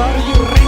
Are you?